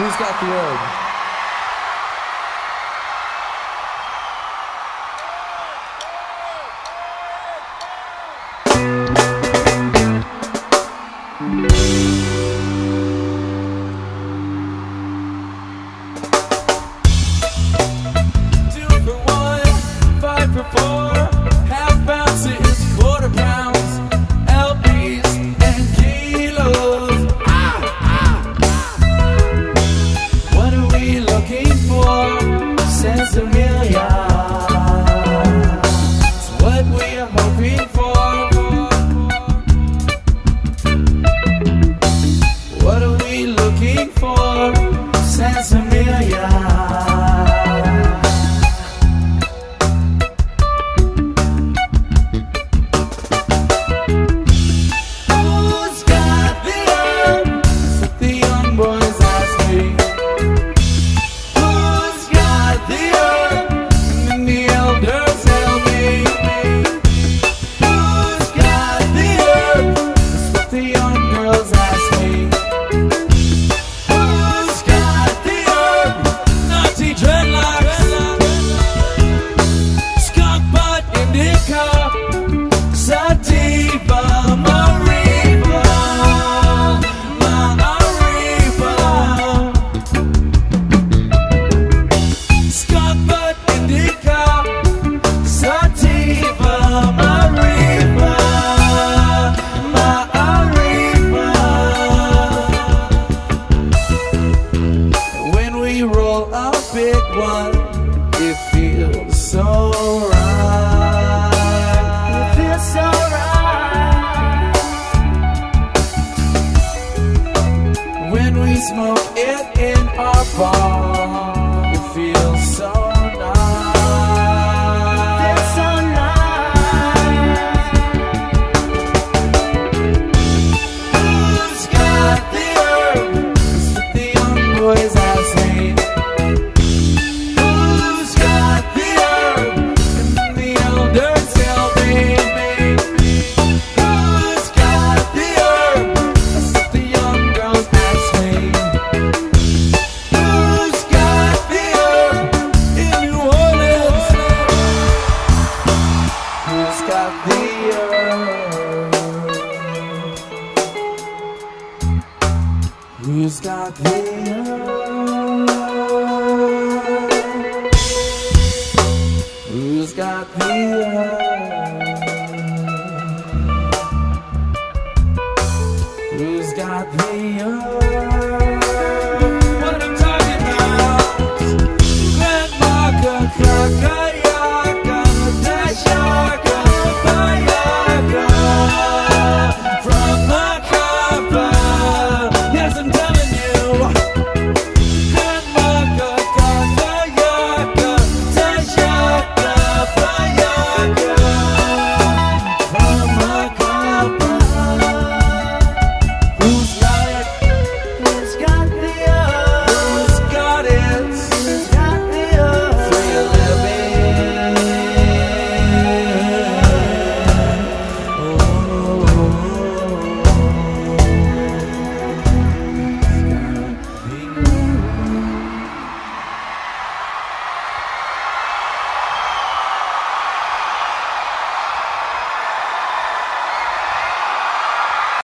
Who's got the egg? America. smoke it in our bar. Who's got the Who's got the Who's got the